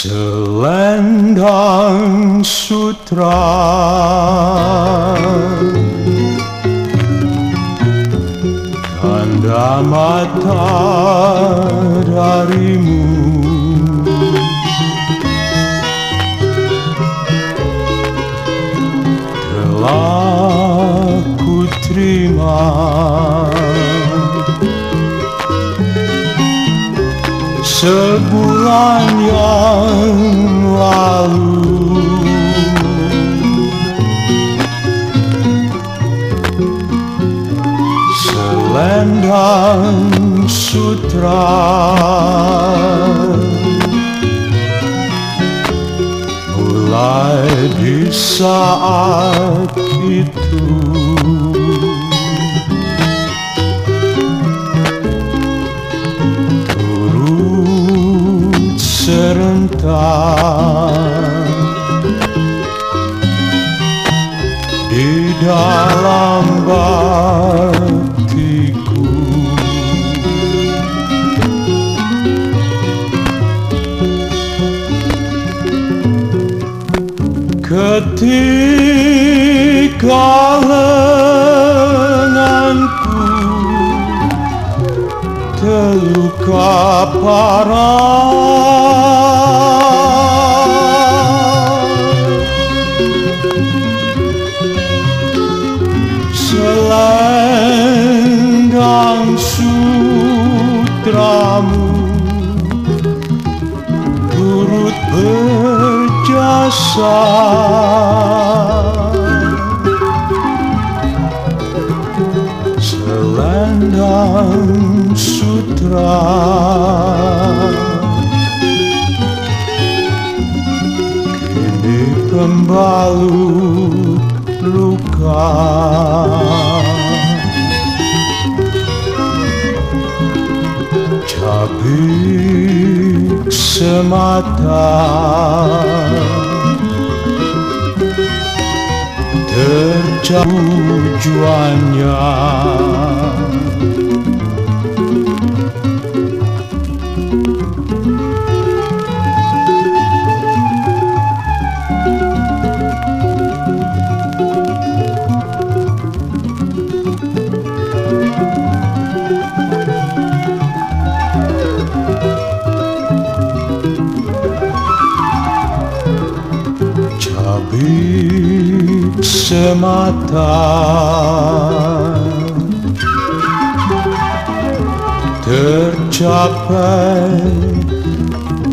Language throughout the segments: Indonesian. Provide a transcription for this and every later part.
Selendang sutra. Tanda mata darimu. Telah ku terima Sebulan yang lalu. Selendang sutra. Mulai di saat itu Di dalam batiku Ketika lenganku terluka parah Selendang sutramu. Turut berjasa. Selendang sutra. Kini pembalut luka Cabik semata. Terjauh tujuannya semata. Tercapai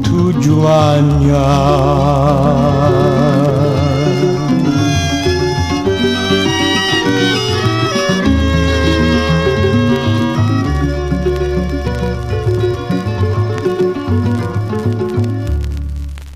tujuannya